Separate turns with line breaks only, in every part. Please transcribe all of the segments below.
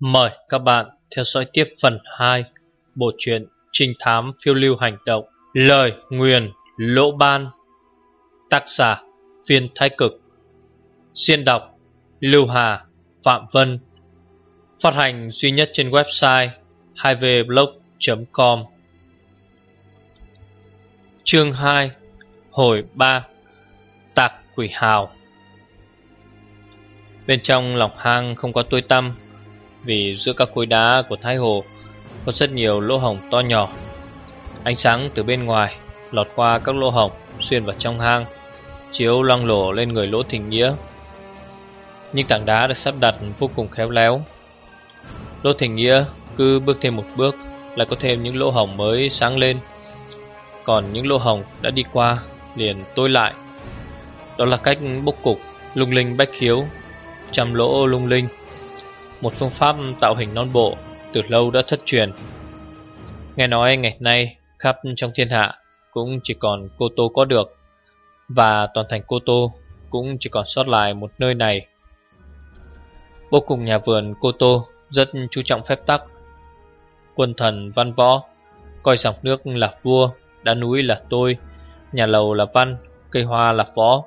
Mời các bạn theo dõi tiếp phần 2 Bộ truyện Trinh thám phiêu lưu hành động, Lời nguyền lỗ ban, Tác giả Viên Thái Cực. Xuyên đọc Lưu Hà Phạm Vân, Phát hành duy nhất trên website 2vblog.com Chương 2 Hồi 3 Tạc quỷ hào. Bên trong lòng hang không có tối tăm vì giữa các khối đá của Thái Hồ Có rất nhiều lỗ hổng to nhỏ. Ánh sáng từ bên ngoài Lọt qua các lỗ hổng Xuyên vào trong hang, Chiếu loang lổ lên người lỗ thình nghĩa. Nhưng tảng đá được sắp đặt vô cùng khéo léo. Lỗ thình nghĩa cứ bước thêm một bước Lại có thêm những lỗ hổng mới sáng lên. Còn những lỗ hổng đã đi qua Liền tối lại. Đó là cách bốc cục lung linh bách khiếu, Trăm lỗ lung linh. Một phương pháp tạo hình non bộ, Từ lâu đã thất truyền. Nghe nói ngày nay, Khắp trong thiên hạ Cũng chỉ còn Cô Tô có được, Và toàn thành Cô Tô Cũng chỉ còn sót lại một nơi này. Vô cùng nhà vườn Cô Tô Rất chú trọng phép tắc, Quân thần văn võ, Coi dòng nước là vua, Đá núi là tôi, Nhà lầu là văn, Cây hoa là võ.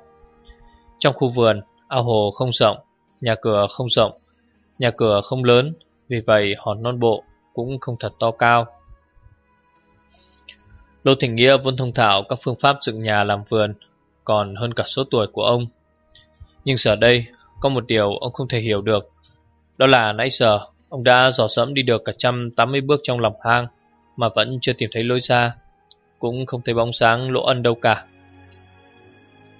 Trong khu vườn, Ao hồ không rộng, Nhà cửa không rộng Nhà cửa không lớn, Vì vậy hòn non bộ cũng không thật to cao. Lô Thịnh Nghĩa vốn thông thạo các phương pháp dựng nhà làm vườn, Còn hơn cả số tuổi của ông. Nhưng giờ đây, Có một điều ông không thể hiểu được. Đó là nãy giờ, Ông đã dò sẫm đi được cả trăm tám mươi bước trong lòng hang, Mà vẫn chưa tìm thấy lối ra, Cũng không thấy bóng sáng lỗ ân đâu cả.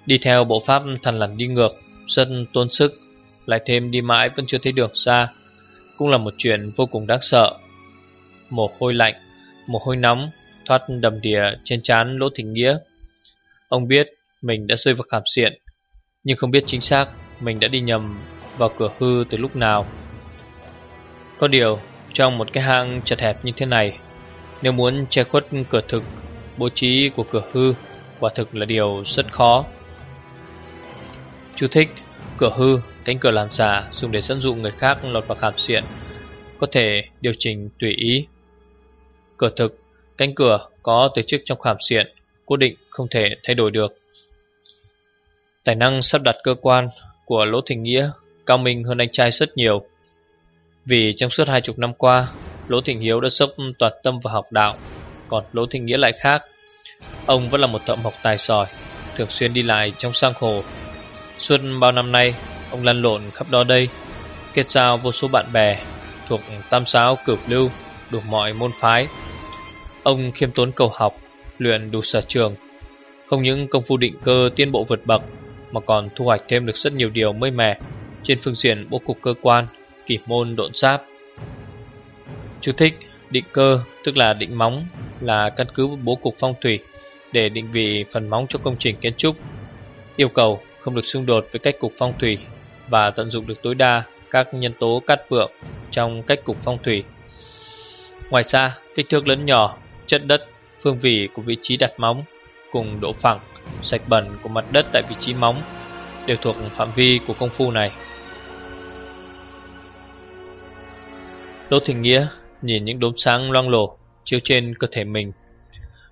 Đi theo bộ pháp thần lằn đi ngược, Rất tốn sức lại thêm đi mãi vẫn chưa thấy đường xa Cũng là một chuyện vô cùng đáng sợ. Mồ hôi lạnh, Mồ hôi nóng Thoát đầm đìa trên trán lỗ Thịnh nghĩa. Ông biết mình đã rơi vào khảm xiện, Nhưng không biết chính xác Mình đã đi nhầm vào cửa hư từ lúc nào. Có điều, Trong một cái hang chật hẹp như thế này, Nếu muốn che khuất cửa thực, Bố trí của cửa hư Quả thực là điều rất khó. Chú thích, Cửa hư Cánh cửa làm giả dùng để dẫn dụ người khác lọt vào khảm xiện Có thể điều chỉnh tùy ý. Cửa thực, Cánh cửa có tổ chức trong khảm xiện Cố định không thể thay đổi được. Tài năng sắp đặt cơ quan của Lỗ Thịnh Nghĩa, Cao minh hơn anh trai rất nhiều. Vì trong suốt hai chục năm qua, Lỗ Thịnh Hiếu đã dốc toàn tâm vào học đạo, Còn Lỗ Thịnh Nghĩa lại khác. Ông vẫn là một thợ mộc tài giỏi, Thường xuyên đi lại trong sang hồ. Suốt bao năm nay Ông lăn lộn khắp đó đây, Kết giao vô số bạn bè Thuộc tam giáo cửu lưu, Đủ mọi môn phái. Ông khiêm tốn cầu học, Luyện đủ sở trường. Không những công phu định cơ tiến bộ vượt bậc, Mà còn thu hoạch thêm được rất nhiều điều mới mẻ Trên phương diện bố cục cơ quan, Kỷ môn độn giáp. Chú thích, Định cơ tức là định móng, Là căn cứ bố cục phong thủy Để định vị phần móng cho công trình kiến trúc. Yêu cầu không được xung đột với cách cục phong thủy và tận dụng được tối đa các nhân tố cắt vượng trong cách cục phong thủy. Ngoài ra, kích thước lớn nhỏ, chất đất, phương vị của vị trí đặt móng cùng độ phẳng, sạch bẩn của mặt đất tại vị trí móng đều thuộc phạm vi của công phu này. Đỗ Thịnh Nghĩa nhìn những đốm sáng loang lổ chiếu trên cơ thể mình.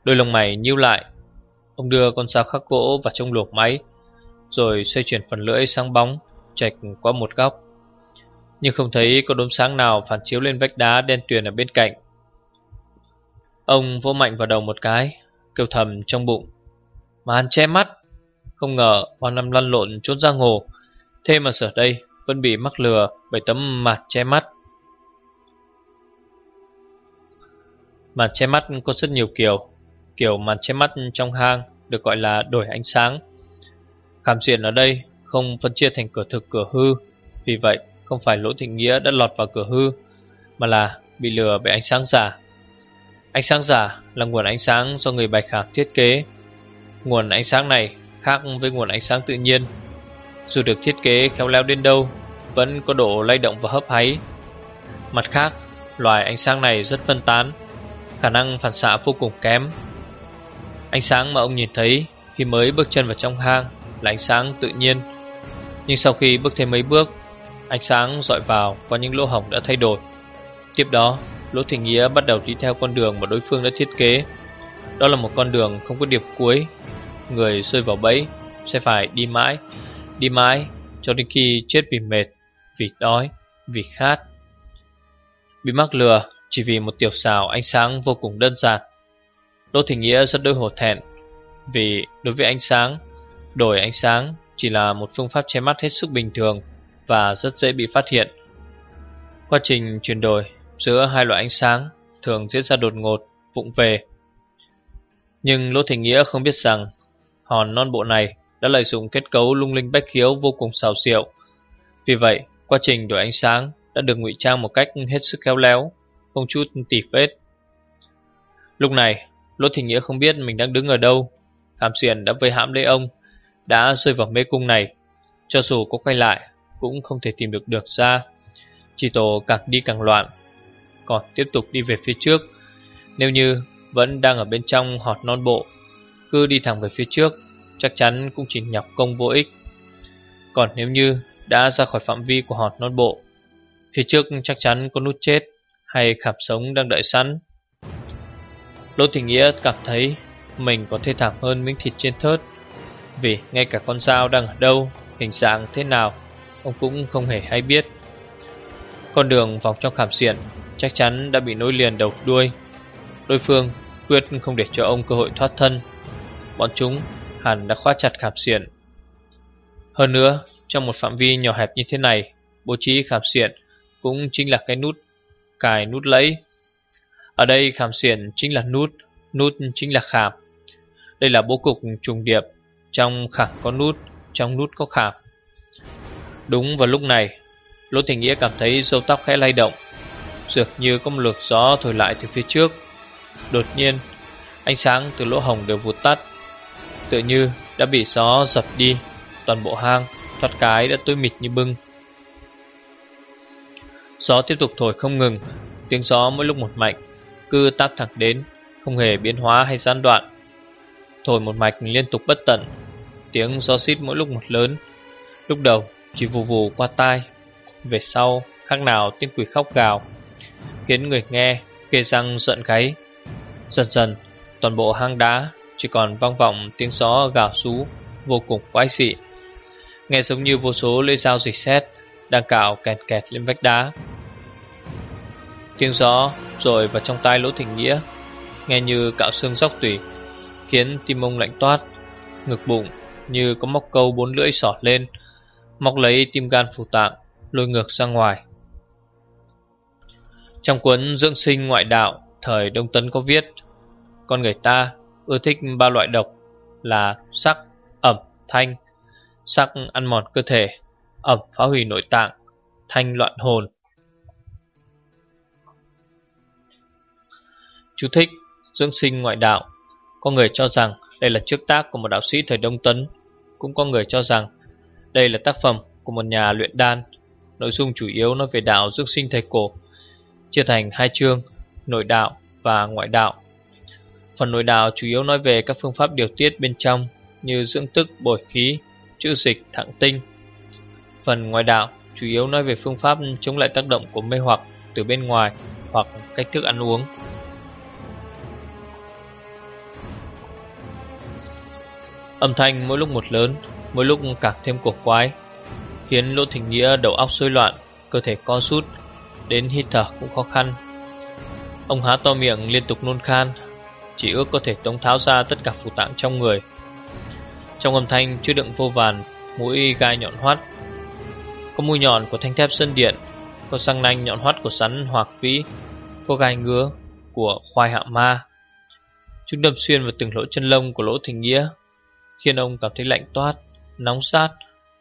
Đôi lông mày nhíu lại. Ông đưa con dao khắc gỗ vào trong luộc máy, rồi xoay chuyển phần lưỡi sang bóng chạch qua một góc. Nhưng không thấy có đốm sáng nào phản chiếu lên vách đá đen tuyền ở bên cạnh. Ông vỗ mạnh vào đầu một cái, Kêu thầm trong bụng. Màn che mắt, Không ngờ bao năm lăn lộn trốn giang hồ. Thế mà giờ đây vẫn bị mắc lừa Bởi tấm mặt che mắt. Màn che mắt có rất nhiều kiểu. Kiểu màn che mắt trong hang Được gọi là đổi ánh sáng. Khám diện ở đây không phân chia thành cửa thực cửa hư. Vì vậy không phải Lỗ Thịnh Nghĩa đã lọt vào cửa hư Mà là bị lừa bởi ánh sáng giả. Ánh sáng giả là nguồn ánh sáng do người bạch Hạc thiết kế. Nguồn ánh sáng này khác với nguồn ánh sáng tự nhiên. Dù được thiết kế khéo léo đến đâu Vẫn có độ lay động và hấp háy. Mặt khác, loài ánh sáng này rất phân tán Khả năng phản xạ vô cùng kém. Ánh sáng mà ông nhìn thấy khi mới bước chân vào trong hang là ánh sáng tự nhiên nhưng sau khi bước thêm mấy bước Ánh sáng dọi vào qua những lỗ hổng đã thay đổi. Tiếp đó Lỗ Thịnh Nghĩa bắt đầu đi theo con đường mà đối phương đã thiết kế. Đó là một con đường không có điểm cuối. Người rơi vào bẫy Sẽ phải đi mãi Đi mãi cho đến khi chết vì mệt Vì đói, vì khát. Bị mắc lừa Chỉ vì một tiểu xào ánh sáng vô cùng đơn giản. Lỗ Thịnh Nghĩa rất đôi hổ thẹn Vì đối với ánh sáng Đổi ánh sáng chỉ là một phương pháp che mắt hết sức bình thường Và rất dễ bị phát hiện Quá trình chuyển đổi giữa hai loại ánh sáng thường diễn ra đột ngột, vụng về. Nhưng Lỗ Thành Nghĩa không biết rằng hòn non bộ này đã lợi dụng kết cấu lung linh bách khiếu vô cùng xào xịu. Vì vậy, quá trình đổi ánh sáng đã được ngụy trang một cách hết sức khéo léo, không chút tỉ vết. Lúc này, Lỗ Thịnh Nghĩa không biết mình đang đứng ở đâu. Hàm xiển đã vây hãm lấy ông, đã rơi vào mê cung này. Cho dù có quay lại, cũng không thể tìm được được ra. Chỉ tổ càng đi càng loạn còn tiếp tục đi về phía trước. Nếu như vẫn đang ở bên trong hòn non bộ, cứ đi thẳng về phía trước, chắc chắn cũng chỉ nhọc công vô ích. Còn nếu như đã ra khỏi phạm vi của hòn non bộ, phía trước chắc chắn có nút chết hay khảm sống đang đợi sẵn. Lỗ Thị Nghĩa cảm thấy mình có thể thảm hơn miếng thịt trên thớt, vì ngay cả con dao đang ở đâu, hình dạng thế nào, ông cũng không hề hay biết. Con đường vòng trong khảm xiển chắc chắn đã bị nối liền đầu đuôi. Đối phương quyết không để cho ông cơ hội thoát thân. Bọn chúng hẳn đã khóa chặt khảm xiển. Hơn nữa, trong một phạm vi nhỏ hẹp như thế này, bố trí khảm xiển cũng chính là cái nút cài nút lẫy. Ở đây khảm xiển chính là nút, nút chính là khảm. Đây là bố cục trùng điệp, trong khảm có nút, trong nút có khảm. Đúng vào lúc này, Lỗ Thành Nghĩa cảm thấy râu tóc khẽ lay động. Dường như có một lượt gió thổi lại từ phía trước. Đột nhiên Ánh sáng từ lỗ hồng đều vụt tắt. Tự như đã bị gió dập đi Toàn bộ hang Thoát cái đã tối mịt như bưng. Gió tiếp tục thổi không ngừng Tiếng gió mỗi lúc một mạnh Cứ táp thẳng đến Không hề biến hóa hay gián đoạn. Thổi một mạch liên tục bất tận Tiếng gió xít mỗi lúc một lớn Lúc đầu chỉ vù vù qua tai Về sau khác nào tiếng quỷ khóc gào khiến người nghe kê răng giận gáy. Dần dần, toàn bộ hang đá chỉ còn vang vọng tiếng gió gào rú vô cùng quái dị. Nghe giống như vô số lưỡi dao dịch xét đang cào kẹt kẹt lên vách đá. Tiếng gió rồi vào trong tai lỗ thỉnh nghĩa, nghe như cạo xương dốc tủy, khiến tim ông lạnh toát, ngực bụng như có móc câu bốn lưỡi sọt lên, móc lấy tim gan phủ tạng, lôi ngược ra ngoài. Trong cuốn Dưỡng sinh ngoại đạo Thời Đông Tấn có viết Con người ta ưa thích ba loại độc Là sắc, ẩm, thanh Sắc ăn mòn cơ thể Ẩm phá hủy nội tạng Thanh loạn hồn Chú thích Dưỡng sinh ngoại đạo có người cho rằng đây là trước tác của một đạo sĩ thời Đông Tấn Cũng có người cho rằng Đây là tác phẩm của một nhà luyện đan Nội dung chủ yếu nói về đạo dưỡng sinh thời cổ chia thành hai chương, nội đạo và ngoại đạo. Phần nội đạo chủ yếu nói về các phương pháp điều tiết bên trong như dưỡng tức, bồi khí, chữa dịch, thẳng tinh. Phần ngoại đạo chủ yếu nói về phương pháp chống lại tác động của mê hoặc từ bên ngoài hoặc cách thức ăn uống. Âm thanh mỗi lúc một lớn, mỗi lúc càng thêm cổ quái, khiến Lỗ Thịnh Nghĩa đầu óc rối loạn, cơ thể co sút, Đến hít thở cũng khó khăn. Ông há to miệng liên tục nôn khan Chỉ ước có thể tống tháo ra tất cả phủ tạng trong người. Trong âm thanh chứa đựng vô vàn Mũi gai nhọn hoắt. Có mũi nhọn của thanh thép sơn điện Có răng nanh nhọn hoắt của sắn hoặc vĩ Có gai ngứa của khoai hạ ma. Chúng đâm xuyên vào từng lỗ chân lông của lỗ thình nghĩa. Khiến ông cảm thấy lạnh toát Nóng sát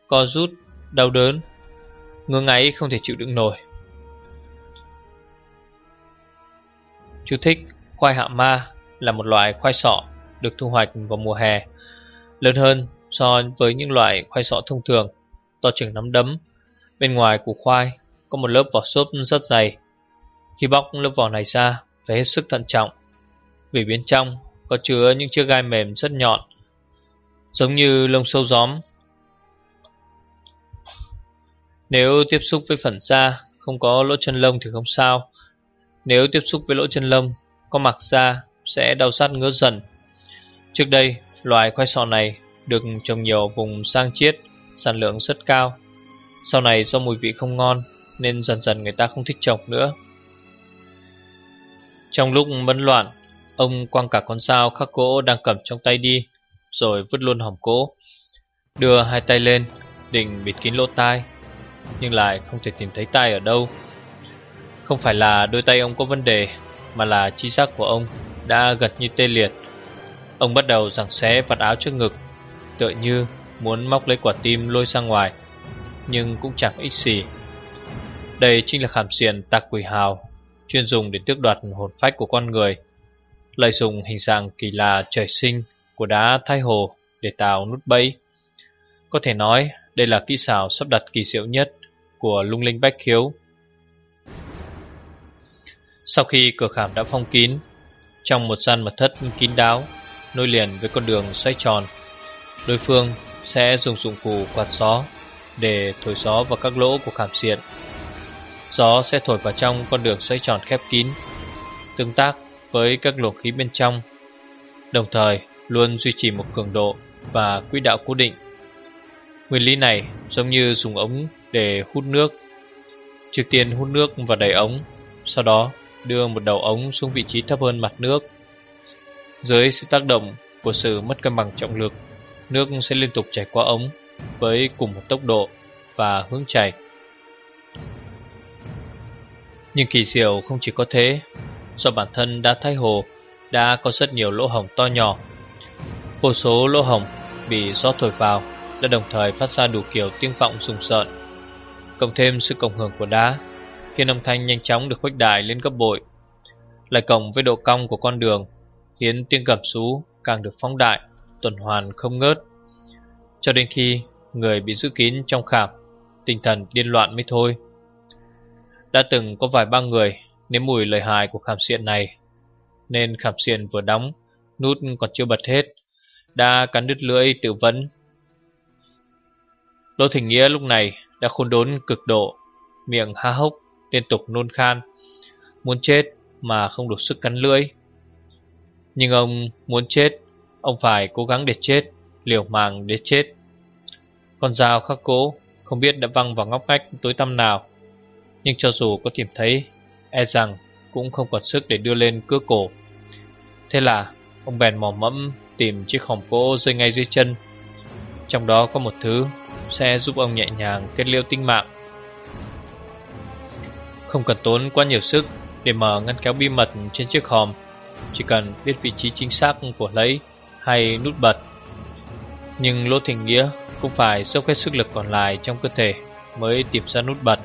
Co rút Đau đớn Ngứa ngáy không thể chịu đựng nổi Chú thích khoai hạ ma là một loại khoai sọ được thu hoạch vào mùa hè, lớn hơn so với những loại khoai sọ thông thường, to chừng nắm đấm. Bên ngoài của khoai có một lớp vỏ xốp rất dày. Khi bóc lớp vỏ này ra, phải hết sức thận trọng, vì bên trong có chứa những chiếc gai mềm rất nhọn, giống như lông sâu gióm. Nếu tiếp xúc với phần da, không có lỗ chân lông thì không sao. Nếu tiếp xúc với lỗ chân lông, có mặc da, sẽ đau sát ngứa dần. Trước đây, loài khoai sọ này được trồng nhiều vùng sang chiết, Sản lượng rất cao. Sau này do mùi vị không ngon, Nên dần dần người ta không thích trồng nữa. Trong lúc bấn loạn, Ông quăng cả con dao khắc gỗ đang cầm trong tay đi. Rồi vứt luôn hòm cỗ, Đưa hai tay lên Định bịt kín lỗ tai Nhưng lại không thể tìm thấy tai ở đâu. Không phải là đôi tay ông có vấn đề Mà là chi giác của ông đã gật như tê liệt. Ông bắt đầu giằng xé vạt áo trước ngực Tựa như muốn móc lấy quả tim lôi ra ngoài Nhưng cũng chẳng ích gì. Đây chính là khảm xiền tạc quỷ hào Chuyên dùng để tước đoạt hồn phách của con người Lợi dụng hình dạng kỳ lạ trời sinh của đá thai hồ để tạo nút bẫy Có thể nói, đây là kỹ xảo sắp đặt kỳ diệu nhất của lung linh bách khiếu. Sau khi cửa khảm đã phong kín, Trong một gian mật thất kín đáo, Nối liền với con đường xoay tròn, Đối phương sẽ dùng dụng cụ quạt gió Để thổi gió vào các lỗ của khảm xiện Gió sẽ thổi vào trong con đường xoay tròn khép kín, Tương tác với các luồng khí bên trong, Đồng thời luôn duy trì một cường độ và quỹ đạo cố định. Nguyên lý này giống như dùng ống để hút nước. Trước tiên hút nước vào đầy ống, Sau đó đưa một đầu ống xuống vị trí thấp hơn mặt nước. Dưới sự tác động của sự mất cân bằng trọng lực, Nước sẽ liên tục chảy qua ống Với cùng một tốc độ và hướng chảy. Nhưng kỳ diệu không chỉ có thế, Do bản thân đá thái hồ, đã có rất nhiều lỗ hổng to nhỏ Vô số lỗ hổng bị gió thổi vào Đã đồng thời phát ra đủ kiểu tiếng vọng rùng rợn Cộng thêm sự cộng hưởng của đá, Khiến âm thanh nhanh chóng được khuếch đại lên gấp bội. Lại cộng với độ cong của con đường, Khiến tiếng gầm sú càng được phóng đại, tuần hoàn không ngớt. Cho đến khi người bị giữ kín trong khảm, Tinh thần điên loạn mới thôi. Đã từng có vài ba người nếm mùi lời hài của khảm xiện này, Nên khảm xiện vừa đóng, Nút còn chưa bật hết. Đã cắn đứt lưỡi tự vấn Lô Thịnh Nghĩa lúc này đã khôn đốn cực độ, Miệng há hốc, liên tục nôn khan, Muốn chết mà không đủ sức cắn lưỡi. Nhưng ông muốn chết, Ông phải cố gắng để chết, Liều mạng để chết. Con dao khắc cố, Không biết đã văng vào ngóc ngách tối tăm nào. Nhưng cho dù có tìm thấy E rằng cũng không còn sức để đưa lên cưa cổ. Thế là Ông bèn mò mẫm tìm chiếc hòm gỗ rơi ngay dưới chân. Trong đó có một thứ Sẽ giúp ông nhẹ nhàng kết liễu tinh mạng. Không cần tốn quá nhiều sức Để mở ngăn kéo bí mật trên chiếc hòm. Chỉ cần biết vị trí chính xác của lấy hay nút bật. Nhưng Lỗ Thành Nghĩa cũng phải dốc hết sức lực còn lại trong cơ thể mới tìm ra nút bật.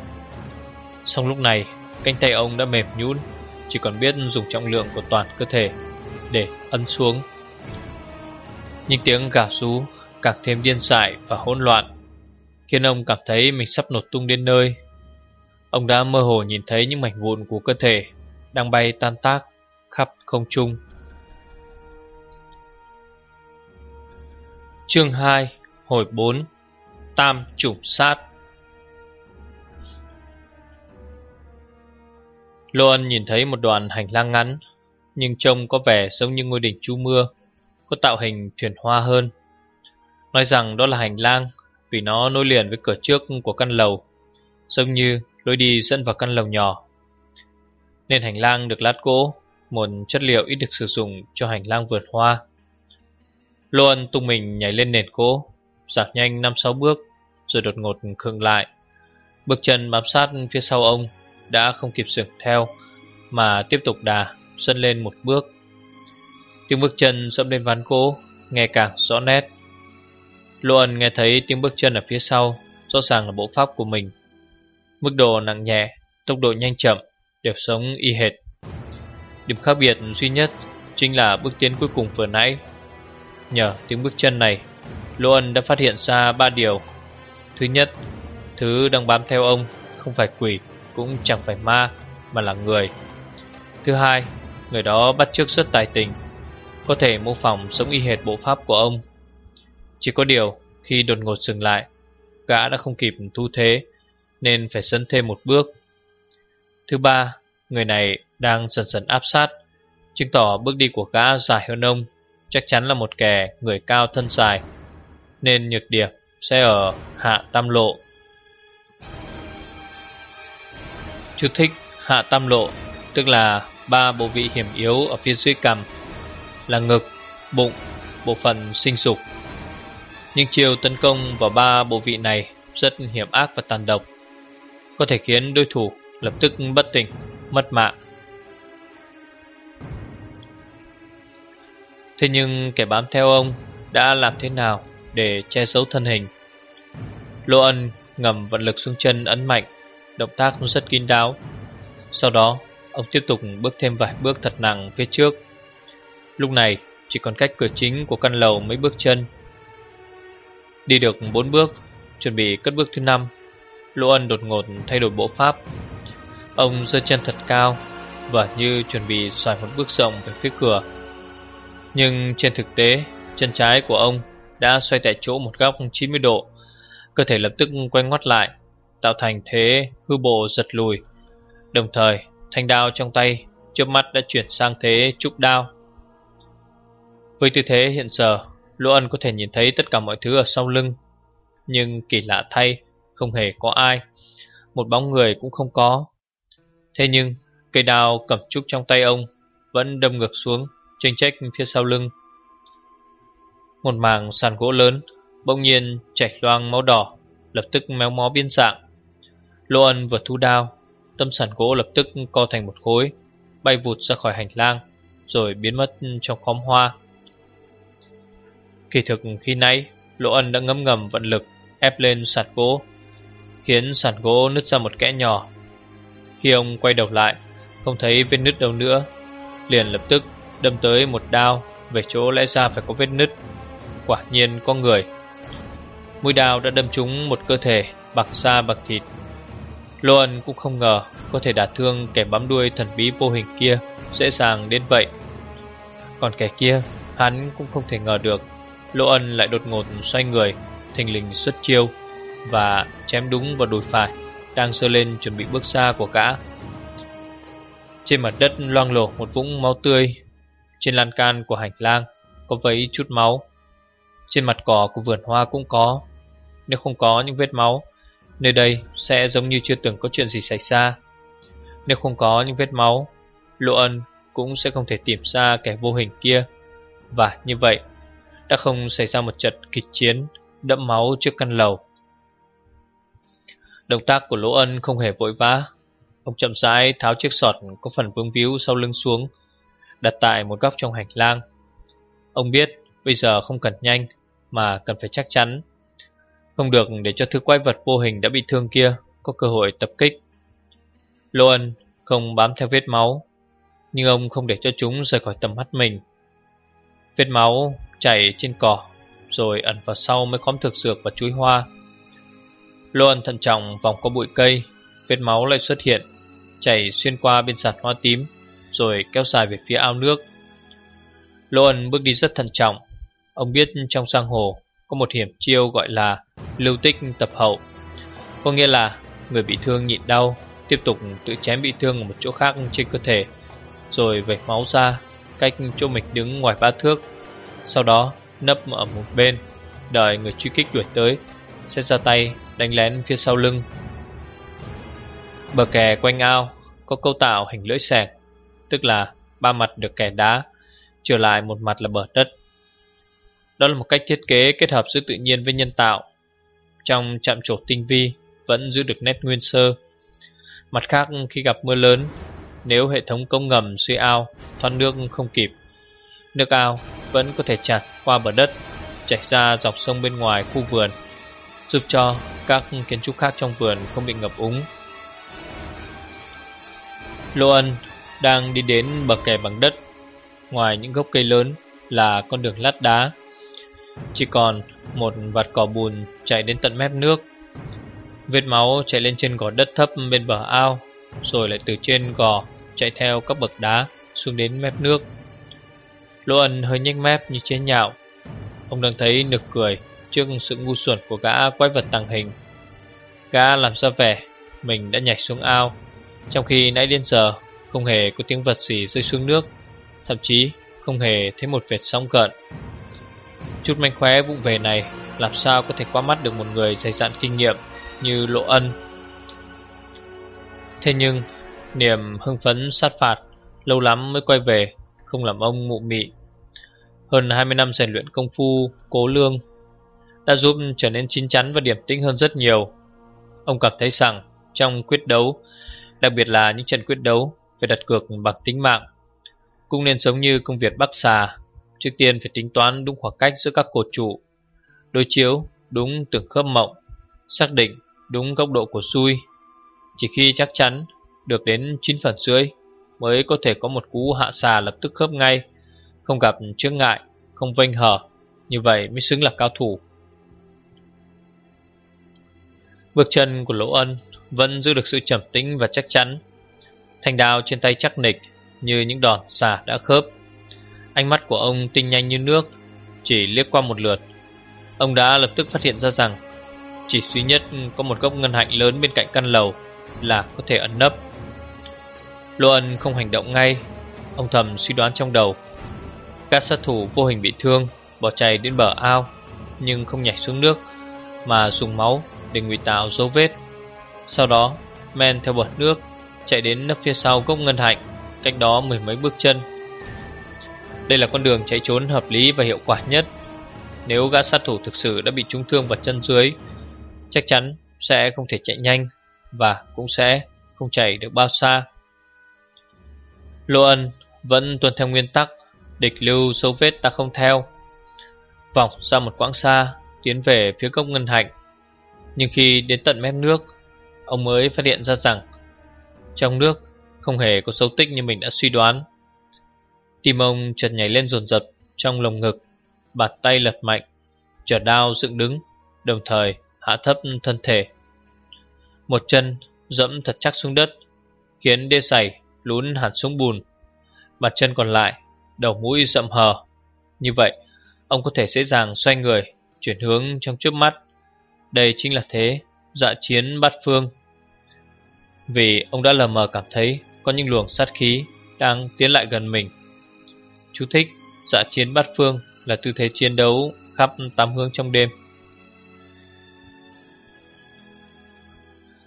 Xong lúc này, cánh tay ông đã mềm nhũn, Chỉ còn biết dùng trọng lượng của toàn cơ thể để ấn xuống. Nhưng tiếng gà rú càng thêm điên dại và hỗn loạn, Khiến ông cảm thấy mình sắp nổ tung đến nơi. Ông đã mơ hồ nhìn thấy những mảnh vụn của cơ thể Đang bay tan tác khắp không trung. Chương 2 Hồi 4 Tam trùng sát. Lô Ân nhìn thấy một đoạn hành lang ngắn, Nhưng trông có vẻ giống như ngôi đỉnh chú mưa. Có tạo hình thuyền hoa hơn. Nói rằng đó là hành lang, Vì nó nối liền với cửa trước của căn lầu, Giống như lối đi dẫn vào căn lầu nhỏ. Nên hành lang được lát gỗ, Một chất liệu ít được sử dụng cho hành lang vượt hoa. Luân tung mình nhảy lên nền gỗ Giảm nhanh 5-6 bước, Rồi đột ngột khựng lại. Bước chân bám sát phía sau ông Đã không kịp dừng theo, Mà tiếp tục đà, Sân lên một bước. Tiếng bước chân dẫm lên ván gỗ, Nghe càng rõ nét. Lô Ân nghe thấy tiếng bước chân ở phía sau, Rõ ràng là bộ pháp của mình. Mức độ nặng nhẹ, Tốc độ nhanh chậm Đều sống y hệt. Điểm khác biệt duy nhất Chính là bước tiến cuối cùng vừa nãy. Nhờ tiếng bước chân này, Lô Ân đã phát hiện ra ba điều. Thứ nhất, Thứ đang bám theo ông Không phải quỷ, Cũng chẳng phải ma, Mà là người. Thứ hai, Người đó bắt chước rất tài tình. Có thể mô phỏng sống y hệt bộ pháp của ông. Chỉ có điều, Khi đột ngột dừng lại, Gã đã không kịp thu thế, Nên phải sấn thêm một bước. Thứ ba, Người này đang dần dần áp sát, Chứng tỏ bước đi của gã dài hơn ông, Chắc chắn là một kẻ người cao thân dài, Nên nhược điểm sẽ ở hạ tam lộ. Chú thích hạ tam lộ, Tức là ba bộ vị hiểm yếu ở phía dưới cằm. Là ngực, bụng, bộ phận sinh dục. Nhưng chiều tấn công vào ba bộ vị này Rất hiểm ác và tàn độc Có thể khiến đối thủ lập tức bất tỉnh, mất mạng. Thế nhưng kẻ bám theo ông đã làm thế nào để che giấu thân hình? Lô ân ngầm vận lực xuống chân ấn mạnh Động tác rất kín đáo. Sau đó ông tiếp tục bước thêm vài bước thật nặng phía trước. Lúc này, chỉ còn cách cửa chính của căn lầu mấy bước chân. Đi được bốn bước, Chuẩn bị cất bước thứ năm. Lỗ ân đột ngột thay đổi bộ pháp. Ông giơ chân thật cao Và như chuẩn bị xoài một bước rộng về phía cửa. Nhưng trên thực tế, Chân trái của ông đã xoay tại chỗ một góc 90 độ. Cơ thể lập tức quay ngoắt lại, Tạo thành thế hư bộ giật lùi. Đồng thời, thanh đao trong tay Chớp mắt đã chuyển sang thế trúc đao. Với tư thế hiện giờ Lỗ Ân có thể nhìn thấy tất cả mọi thứ ở sau lưng. Nhưng kỳ lạ thay, Không hề có ai. Một bóng người cũng không có. Thế nhưng, cây đao cầm trúc trong tay ông Vẫn đâm ngược xuống Tranh trách phía sau lưng. Một mảng sàn gỗ lớn Bỗng nhiên chảy loang máu đỏ, Lập tức méo mó biến dạng. Lô ân vừa thu đao Tâm sàn gỗ lập tức co thành một khối, Bay vụt ra khỏi hành lang, Rồi biến mất trong khóm hoa. Kỳ thực khi nãy, Lỗ ân đã ngấm ngầm vận lực, Ép lên sàn gỗ, Khiến sàn gỗ nứt ra một kẽ nhỏ. Khi ông quay đầu lại, Không thấy vết nứt đâu nữa, Liền lập tức đâm tới một đao Về chỗ lẽ ra phải có vết nứt. Quả nhiên có người. Mũi đao đã đâm trúng một cơ thể Bạc da bạc thịt. Lô ân cũng không ngờ Có thể đả thương kẻ bám đuôi thần bí vô hình kia Dễ dàng đến vậy. Còn kẻ kia, Hắn cũng không thể ngờ được. Lô ân lại đột ngột xoay người, Thình lình xuất chiêu Và chém đúng vào đùi phải, Đang sơ lên chuẩn bị bước xa của gã Trên mặt đất loang lổ một vũng máu tươi, Trên lan can của hành lang Có vấy chút máu, Trên mặt cỏ của vườn hoa cũng có. Nếu không có những vết máu, Nơi đây sẽ giống như chưa từng có chuyện gì xảy ra. Nếu không có những vết máu Lộ ân cũng sẽ không thể tìm ra kẻ vô hình kia. Và như vậy đã không xảy ra một trận kịch chiến, Đẫm máu trước căn lầu. Động tác của Lỗ Ân không hề vội vã. Ông chậm rãi tháo chiếc sọt có phần vương víu sau lưng xuống, Đặt tại một góc trong hành lang. Ông biết bây giờ không cần nhanh, Mà cần phải chắc chắn. Không được để cho thứ quái vật vô hình đã bị thương kia Có cơ hội tập kích. Lô ân không bám theo vết máu, Nhưng ông không để cho chúng rời khỏi tầm mắt mình. Vết máu chảy trên cỏ, Rồi ẩn vào sau mấy khóm thực dược và chuối hoa. Lô ân thận trọng vòng qua bụi cây, Vết máu lại xuất hiện, Chảy xuyên qua bên sạt hoa tím, Rồi kéo dài về phía ao nước. Lô ân bước đi rất thận trọng. Ông biết trong sang hồ có một hiểm chiêu gọi là lưu tích tập hậu. Có nghĩa là người bị thương nhịn đau, Tiếp tục tự chém bị thương ở một chỗ khác trên cơ thể, Rồi vẩy máu ra Cách chỗ mình đứng ngoài ba thước. Sau đó, nấp ở một bên, Đợi người truy kích đuổi tới, Sẽ ra tay, đánh lén phía sau lưng. Bờ kè quanh ao Có câu tạo hình lưỡi xẹt, Tức là ba mặt được kè đá, Trở lại một mặt là bờ đất. Đó là một cách thiết kế kết hợp giữa tự nhiên với nhân tạo. Trong chạm trổ tinh vi Vẫn giữ được nét nguyên sơ. Mặt khác, khi gặp mưa lớn, Nếu hệ thống công ngầm suy ao, Thoát nước không kịp, Nước ao vẫn có thể chặt qua bờ đất, Chảy ra dọc sông bên ngoài khu vườn, Giúp cho các kiến trúc khác trong vườn không bị ngập úng. Lô Ân đang đi đến bờ kè bằng đất. Ngoài những gốc cây lớn là con đường lát đá. Chỉ còn một vạt cỏ bùn chạy đến tận mép nước. Vết máu chạy lên trên gò đất thấp bên bờ ao, Rồi lại từ trên gò chạy theo các bậc đá xuống đến mép nước. Lô ân hơi nhếch mép như chế nhạo. Ông đang thấy nực cười trước sự ngu xuẩn của gã quái vật tàng hình. Gã làm ra vẻ mình đã nhảy xuống ao, Trong khi nãy đến giờ không hề có tiếng vật gì rơi xuống nước, Thậm chí không hề thấy một vệt sóng gợn. Chút manh khóe vụng về này Làm sao có thể qua mắt được một người dày dặn kinh nghiệm như Lộ Ân. Thế nhưng, Niềm hưng phấn sát phạt Lâu lắm mới quay về không làm ông mụ mị. Hơn 20 năm rèn luyện công phu, Cố lương Đã giúp trở nên chín chắn và điểm tĩnh hơn rất nhiều. Ông cảm thấy rằng Trong quyết đấu, Đặc biệt là những trận quyết đấu, Phải đặt cược bằng tính mạng. Cũng nên giống như công việc bắc xà, Trước tiên phải tính toán đúng khoảng cách giữa các cột trụ, Đối chiếu đúng từng khớp mộng, Xác định đúng góc độ của xui. Chỉ khi chắc chắn được đến 9 phần dưới Mới có thể có một cú hạ xà lập tức khớp ngay. Không gặp chướng ngại, không vênh hở Như vậy mới xứng là cao thủ. Bước chân của Lỗ Ân vẫn giữ được sự trầm tĩnh và chắc chắn. Thanh đao trên tay chắc nịch như những đòn xà đã khớp. Ánh mắt của ông tinh nhanh như nước Chỉ liếc qua một lượt. Ông đã lập tức phát hiện ra rằng Chỉ duy nhất có một gốc ngân hạnh lớn bên cạnh căn lầu Là có thể ẩn nấp. Luân ân không hành động ngay. Ông thầm suy đoán trong đầu. Các sát thủ vô hình bị thương, Bỏ chạy đến bờ ao, Nhưng không nhảy xuống nước, Mà dùng máu để ngụy tạo dấu vết. Sau đó, men theo bọt nước, Chạy đến nấp phía sau gốc ngân hạnh, Cách đó mười mấy bước chân. Đây là con đường chạy trốn hợp lý và hiệu quả nhất. Nếu gã sát thủ thực sự đã bị trúng thương vào chân dưới, Chắc chắn sẽ không thể chạy nhanh Và cũng sẽ không chạy được bao xa. Lô ân vẫn tuân theo nguyên tắc, Địch lưu dấu vết ta không theo. Vòng ra một quãng xa, Tiến về phía cốc ngân hạnh. Nhưng khi đến tận mép nước, Ông mới phát hiện ra rằng, Trong nước không hề có dấu tích như mình đã suy đoán. Tim ông chợt nhảy lên dồn dập Trong lồng ngực bạt tay lật mạnh Chở đao dựng đứng, Đồng thời hạ thấp thân thể. Một chân dẫm thật chắc xuống đất, Khiến đê sảy lún hẳn xuống bùn. Mặt chân còn lại, Đầu mũi rậm hờ. Như vậy, ông có thể dễ dàng xoay người, Chuyển hướng trong trước mắt. Đây chính là thế Dạ chiến bát phương. Vì ông đã lờ mờ cảm thấy Có những luồng sát khí Đang tiến lại gần mình. Chú thích Dạ chiến bát phương Là tư thế chiến đấu khắp tám hướng trong đêm.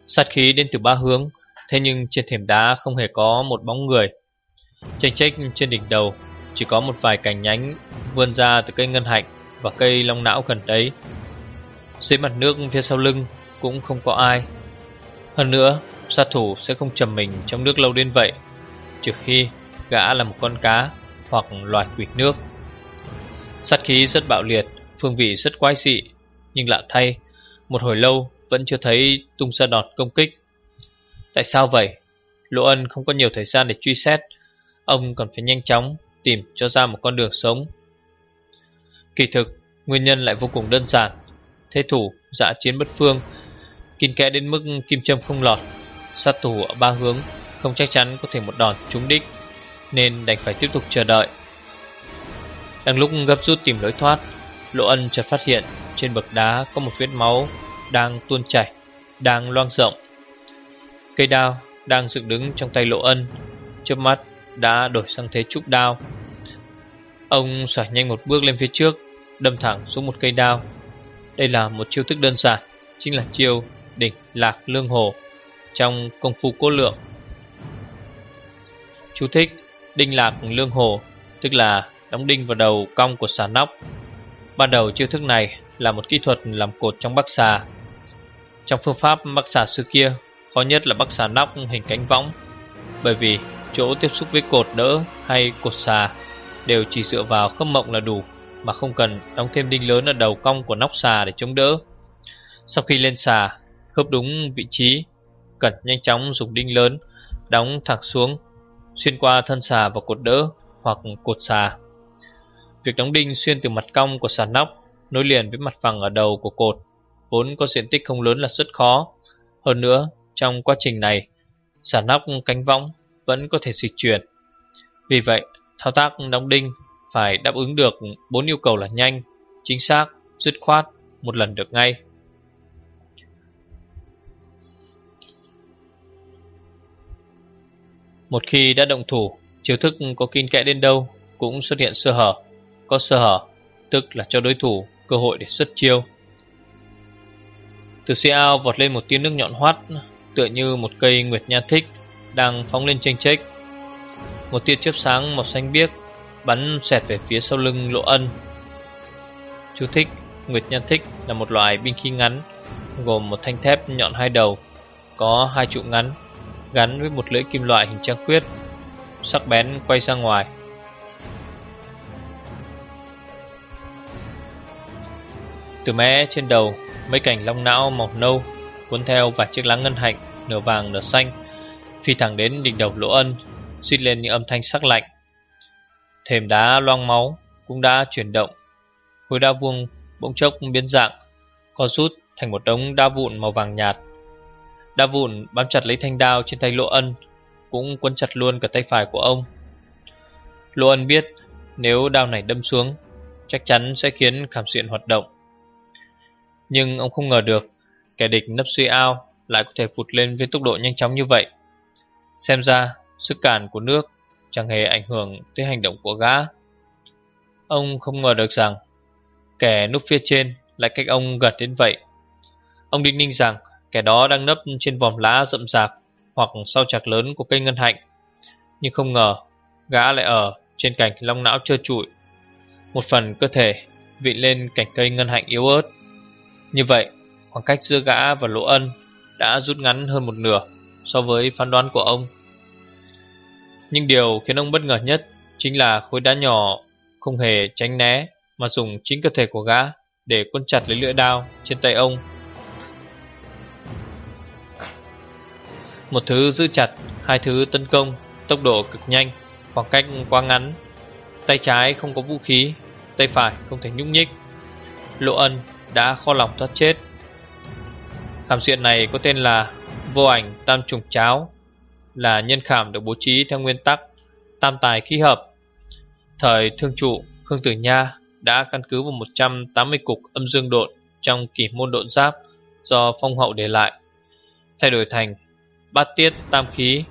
Sát khí đến từ ba hướng Thế nhưng trên thềm đá không hề có một bóng người. Tranh trách trên đỉnh đầu Chỉ có một vài cành nhánh vươn ra từ cây ngân hạnh Và cây long não gần đấy. Dưới mặt nước phía sau lưng cũng không có ai. Hơn nữa sát thủ sẽ không chầm mình trong nước lâu đến vậy Trừ khi gã là một con cá hoặc loài quỷ nước. Sát khí rất bạo liệt, phương vị rất quái dị Nhưng lạ thay, một hồi lâu vẫn chưa thấy tung ra đọt công kích. Tại sao vậy? Lỗ Ân không có nhiều thời gian để truy xét. Ông cần phải nhanh chóng tìm cho ra một con đường sống. Kỳ thực, nguyên nhân lại vô cùng đơn giản. Thế thủ, dã chiến bất phương Kinh kẽ đến mức kim châm không lọt. Sát thủ ở ba hướng Không chắc chắn có thể một đòn trúng đích Nên đành phải tiếp tục chờ đợi. Đang lúc gấp rút tìm lối thoát Lỗ ân chợt phát hiện Trên bậc đá có một vết máu Đang tuôn chảy Đang loang rộng. Cây đao đang dựng đứng trong tay lộ ân Trước mắt đã đổi sang thế trúc đao. Ông xoải nhanh một bước lên phía trước, Đâm thẳng xuống một cây đao. Đây là một chiêu thức đơn giản, Chính là chiêu đỉnh lạc lương hồ Trong công phu cố lượng. Chú thích Đinh lạc lương hồ, Tức là đóng đinh vào đầu cong của xà nóc. Ban đầu chiêu thức này là một kỹ thuật làm cột trong bắc xà. Trong phương pháp bắc xà xưa kia Khó nhất là bắc xà nóc hình cánh võng, Bởi vì chỗ tiếp xúc với cột đỡ hay cột xà Đều chỉ dựa vào khớp mộng là đủ, Mà không cần đóng thêm đinh lớn ở đầu cong của nóc xà để chống đỡ. Sau khi lên xà, Khớp đúng vị trí, Cần nhanh chóng dùng đinh lớn Đóng thẳng xuống, Xuyên qua thân xà và cột đỡ Hoặc cột xà. Việc đóng đinh xuyên từ mặt cong của xà nóc Nối liền với mặt phẳng ở đầu của cột Vốn có diện tích không lớn là rất khó. Hơn nữa trong quá trình này, xả nóc cánh võng vẫn có thể dịch chuyển. Vì vậy, thao tác đóng đinh phải đáp ứng được bốn yêu cầu là nhanh, chính xác, dứt khoát, một lần được ngay. Một khi đã động thủ, chiêu thức có kinh kẽ đến đâu cũng xuất hiện sơ hở. Có sơ hở, tức là cho đối thủ cơ hội để xuất chiêu. Từ xe ao vọt lên một tia nước nhọn hoắt, tựa như một cây nguyệt nha thích đang phóng lên chênh chếch. Một tia chớp sáng màu xanh biếc bắn xẹt về phía sau lưng Lộ Ân. Chú thích, Nguyệt Nha Thích là một loại binh khí ngắn, gồm một thanh thép nhọn hai đầu, có hai trụ ngắn, gắn với một lưỡi kim loại hình trang khuyết, sắc bén quay ra ngoài. Từ mé trên đầu, mấy cảnh long não màu nâu cuốn theo vài chiếc lá ngân hạnh nửa vàng nửa xanh, phi thẳng đến đỉnh đầu Lỗ Ân, xít lên những âm thanh sắc lạnh. Thềm đá loang máu cũng đã chuyển động, khối đá vuông bỗng chốc biến dạng, co rút thành một đống đá vụn màu vàng nhạt. Đá vụn bám chặt lấy thanh đao trên tay Lỗ Ân, cũng quấn chặt luôn cả tay phải của ông. Lỗ Ân biết nếu đao này đâm xuống, chắc chắn sẽ khiến khảm xuyện hoạt động. Nhưng ông không ngờ được kẻ địch nấp suy ao lại có thể vụt lên với tốc độ nhanh chóng như vậy. Xem ra, sức cản của nước chẳng hề ảnh hưởng tới hành động của gã. Ông không ngờ được rằng kẻ núp phía trên lại cách ông gần đến vậy. Ông đinh ninh rằng kẻ đó đang nấp trên vòm lá rậm rạp hoặc sau chạc lớn của cây ngân hạnh. Nhưng không ngờ gã lại ở trên cành long não trơ trụi. Một phần cơ thể vịn lên cành cây ngân hạnh yếu ớt. Như vậy, khoảng cách giữa gã và lỗ ân đã rút ngắn hơn một nửa so với phán đoán của ông. Nhưng điều khiến ông bất ngờ nhất chính là khối đá nhỏ không hề tránh né mà dùng chính cơ thể của gã để quân chặt lấy lưỡi đao trên tay ông. Một thứ giữ chặt, hai thứ tấn công, tốc độ cực nhanh, khoảng cách quá ngắn. Tay trái không có vũ khí, tay phải không thể nhúc nhích. Lộ ân đã kho lòng thoát chết. Khảm diện này có tên là vô ảnh tam trùng cháo là nhân khảm được bố trí theo nguyên tắc tam tài khí hợp. Thời thương trụ Khương Tử Nha đã căn cứ vào 180 cục âm dương độn trong kỷ môn độn giáp do phong hậu để lại, thay đổi thành bát tiết tam khí,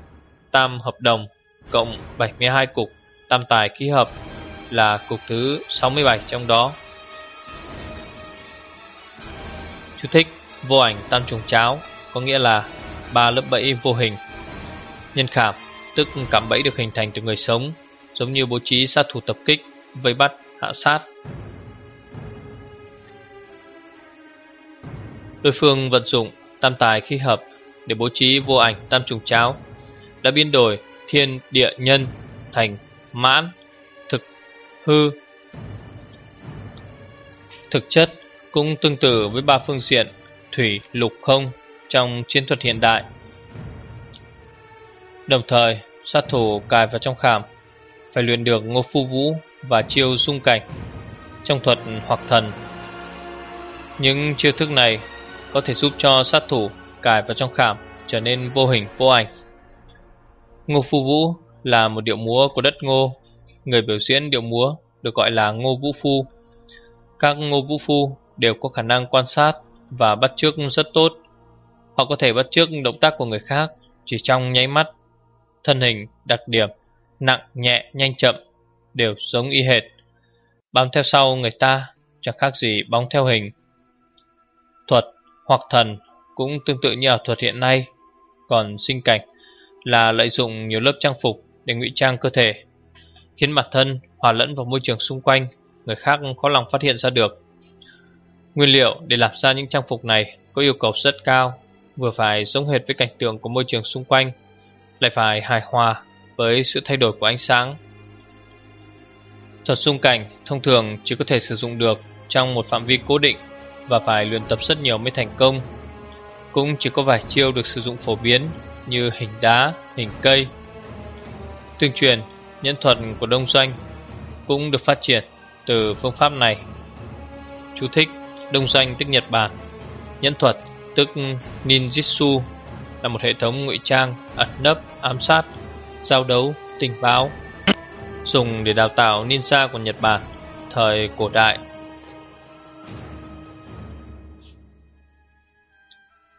tam hợp đồng cộng 72 cục tam tài khí hợp là cục thứ 67 trong đó. Chú thích vô ảnh tam trùng cháo có nghĩa là ba lớp bẫy vô hình Nhân khảm, tức cảm bẫy được hình thành từ người sống, giống như bố trí sát thủ tập kích, vây bắt, hạ sát. Đối phương vận dụng tam tài khi hợp để bố trí vô ảnh tam trùng cháo, đã biến đổi thiên địa nhân thành mãn, thực, hư. Thực chất cũng tương tự với ba phương diện thủy, lục, không trong chiến thuật hiện đại. Đồng thời, sát thủ cài vào trong khảm phải luyện được ngô phu vũ và chiêu xung cảnh trong thuật hoặc thần. Những chiêu thức này có thể giúp cho sát thủ cài vào trong khảm trở nên vô hình vô ảnh. Ngô phu vũ là một điệu múa của đất ngô. Người biểu diễn điệu múa được gọi là ngô vũ phu. Các ngô vũ phu đều có khả năng quan sát và bắt chước rất tốt. Họ có thể bắt chước động tác của người khác chỉ trong nháy mắt thân hình, đặc điểm, nặng, nhẹ, nhanh chậm đều giống y hệt. Bám theo sau người ta chẳng khác gì bóng theo hình. Thuật hoặc thần cũng tương tự như ảo thuật hiện nay, còn sinh cảnh là lợi dụng nhiều lớp trang phục để ngụy trang cơ thể, khiến mặt thân hòa lẫn vào môi trường xung quanh, người khác khó lòng phát hiện ra được. Nguyên liệu để làm ra những trang phục này có yêu cầu rất cao, vừa phải giống hệt với cảnh tượng của môi trường xung quanh, lại phải hài hòa với sự thay đổi của ánh sáng. Thuật xung cảnh thông thường chỉ có thể sử dụng được trong một phạm vi cố định và phải luyện tập rất nhiều mới thành công. Cũng chỉ có vài chiêu được sử dụng phổ biến như hình đá, hình cây. Tương truyền, nhân thuật của Đông Doanh cũng được phát triển từ phương pháp này. Chú thích Đông Doanh tức Nhật Bản, nhẫn thuật tức Ninjitsu là một hệ thống ngụy trang, ẩn nấp, ám sát, giao đấu, tình báo dùng để đào tạo ninja của Nhật Bản thời cổ đại.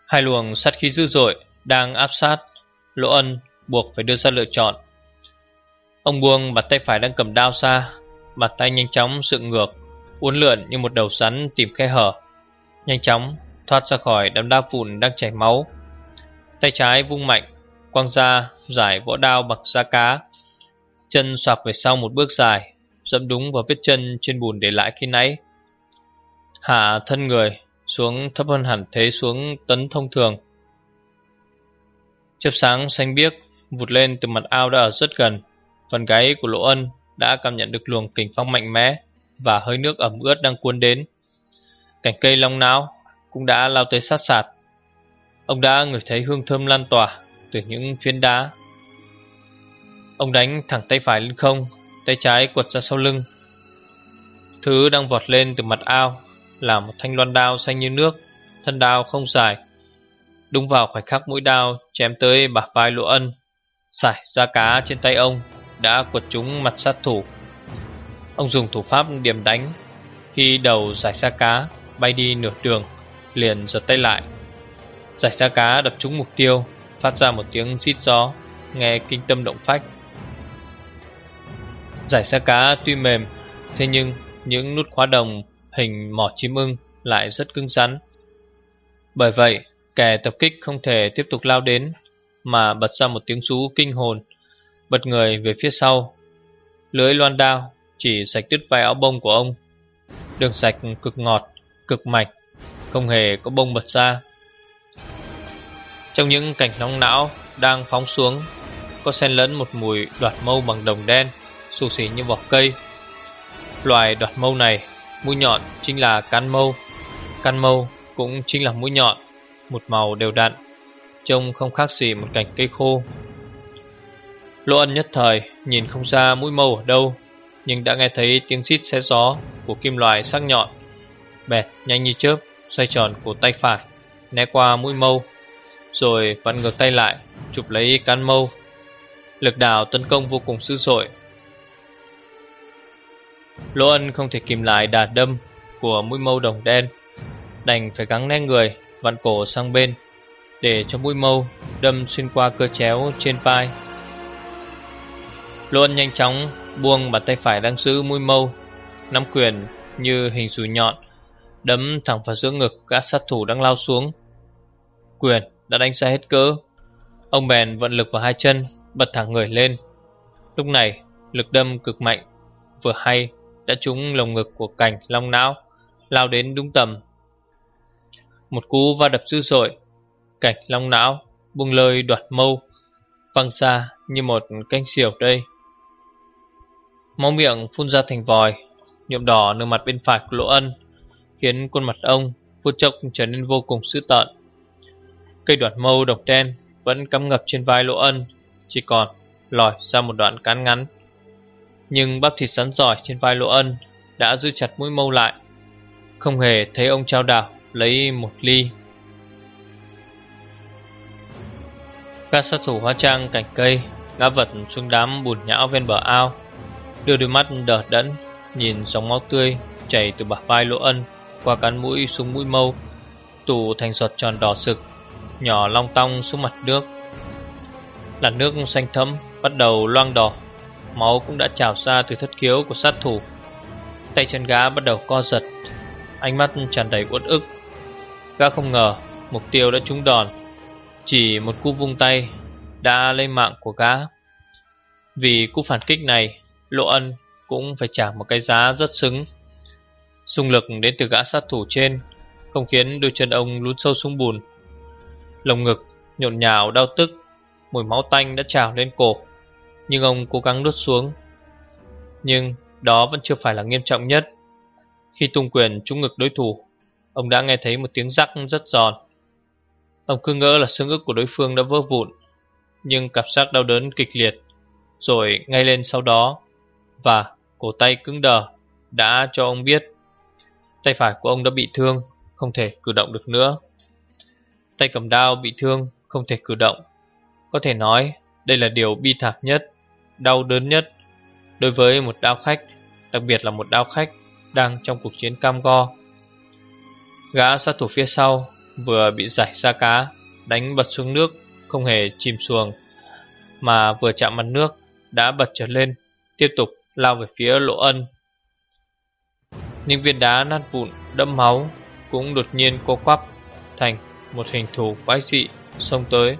Hai luồng sát khí dữ dội đang áp sát, Lỗ Ân buộc phải đưa ra lựa chọn. Ông buông bàn tay phải đang cầm đao ra bàn tay nhanh chóng dựng ngược, uốn lượn như một đầu rắn tìm khe hở. Nhanh chóng thoát ra khỏi đám đa phùn đang chảy máu. Tay trái vung mạnh, quăng ra giải võ đao bằng da cá. Chân xoạc về sau một bước dài, dẫm đúng vào vết chân trên bùn để lại khi nãy. Hạ thân người xuống thấp hơn hẳn thế xuống tấn thông thường. Chớp sáng xanh biếc vụt lên từ mặt ao đã ở rất gần. Phần gáy của Lỗ Ân đã cảm nhận được luồng kình phong mạnh mẽ và hơi nước ẩm ướt đang cuốn đến. Cảnh cây long não cũng đã lao tới sát sạt. Ông đã ngửi thấy hương thơm lan tỏa từ những phiến đá. Ông đánh thẳng tay phải lên không, tay trái quật ra sau lưng. Thứ đang vọt lên từ mặt ao là một thanh loan đao xanh như nước, thân đao không dài. Đúng vào khoảnh khắc mũi đao chém tới bả vai lỗ ân, sải ra cá trên tay ông đã quật trúng mặt sát thủ. Ông dùng thủ pháp điểm đánh, khi đầu giải xa cá bay đi nửa đường, liền giật tay lại. Giải xa cá đập trúng mục tiêu, phát ra một tiếng rít gió, nghe kinh tâm động phách. Giải xa cá tuy mềm, thế nhưng những nút khóa đồng hình mỏ chim ưng lại rất cứng rắn. Bởi vậy, kẻ tập kích không thể tiếp tục lao đến, mà bật ra một tiếng rú kinh hồn, bật người về phía sau. Lưới loan đao chỉ sạch đứt vai áo bông của ông. Đường sạch cực ngọt, cực mạch, không hề có bông bật ra. Trong những cảnh nóng não đang phóng xuống, có xen lẫn một mùi đoạt mâu bằng đồng đen, xù xỉ như vỏ cây. Loài đoạt mâu này Mũi nhọn chính là can mâu Can mâu cũng chính là mũi nhọn Một màu đều đặn Trông không khác gì một cành cây khô Lỗ ân nhất thời Nhìn không ra mũi mâu ở đâu nhưng đã nghe thấy tiếng xít xé gió Của kim loại sắc nhọn. Bẹt, nhanh như chớp, Xoay tròn cổ tay phải, Né qua mũi mâu, Rồi vặn ngược tay lại, Chụp lấy cán mâu. Lực đảo tấn công vô cùng dữ dội. Lỗ ân không thể kìm lại đà đâm của mũi mâu đồng đen, Đành phải gắng né người, Vặn cổ sang bên, Để cho mũi mâu đâm xuyên qua cơ chéo trên vai. Lỗ ân nhanh chóng buông bàn tay phải đang giữ mũi mâu Nắm quyền như hình dù nhọn Đấm thẳng vào giữa ngực các sát thủ đang lao xuống Quyền đã đánh ra hết cỡ Ông bèn vận lực vào hai chân Bật thẳng người lên Lúc này lực đâm cực mạnh Vừa hay đã trúng lồng ngực của cảnh long não, lao đến đúng tầm. Một cú va đập dữ dội, cảnh long não buông lời đoạt mâu, văng xa như một canh diều đây. Máu miệng phun ra thành vòi, nhuộm đỏ nửa mặt bên phải của lỗ ân, khiến khuôn mặt ông phút chốc trở nên vô cùng dữ tợn. Cây đoạt mâu độc đen vẫn cắm ngập trên vai lỗ ân, chỉ còn lòi ra một đoạn cán ngắn. Nhưng bắp thịt sắn giỏi trên vai Lỗ Ân Đã giữ chặt mũi mâu lại Không hề thấy ông trao đảo Lấy một ly Các sát thủ hóa trang cảnh cây Ngã vật xuống đám bùn nhão ven bờ ao Đưa đôi mắt đờ đẫn, Nhìn dòng máu tươi Chảy từ bả vai Lỗ Ân Qua cắn mũi xuống mũi mâu Tủ thành giọt tròn đỏ sực, Nhỏ long tong xuống mặt nước. Làn nước xanh thẫm Bắt đầu loang đỏ, Máu cũng đã trào ra từ thất khiếu của sát thủ. Tay chân gã bắt đầu co giật, Ánh mắt tràn đầy uất ức. Gã không ngờ Mục tiêu đã trúng đòn, Chỉ một cú vung tay Đã lấy mạng của gã. Vì cú phản kích này Lộ ân cũng phải trả một cái giá rất xứng. Xung lực đến từ gã sát thủ trên, Không khiến đôi chân ông lún sâu xuống bùn. Lồng ngực, nhộn nhào, đau tức, Mùi máu tanh đã trào lên cổ, nhưng ông cố gắng nuốt xuống. Nhưng đó vẫn chưa phải là nghiêm trọng nhất. Khi tung quyền trúng ngực đối thủ, Ông đã nghe thấy một tiếng rắc rất giòn. Ông cứ ngỡ là xương ức của đối phương đã vỡ vụn, Nhưng cảm giác đau đớn kịch liệt, Rồi ngay lên sau đó và cổ tay cứng đờ Đã cho ông biết Tay phải của ông đã bị thương Không thể cử động được nữa Tay cầm đao bị thương Không thể cử động Có thể nói đây là điều bi thảm nhất đau đớn nhất đối với một đao khách, đặc biệt là một đao khách đang trong cuộc chiến cam go. Gã sát thủ phía sau vừa bị giải ra cá, đánh bật xuống nước, không hề chìm xuồng. Mà vừa chạm mặt nước Đã bật trở lên Tiếp tục lao về phía lộ ân. Những viên đá nát vụn, đẫm máu Cũng đột nhiên co quắp Thành một hình thù quái dị Xông tới.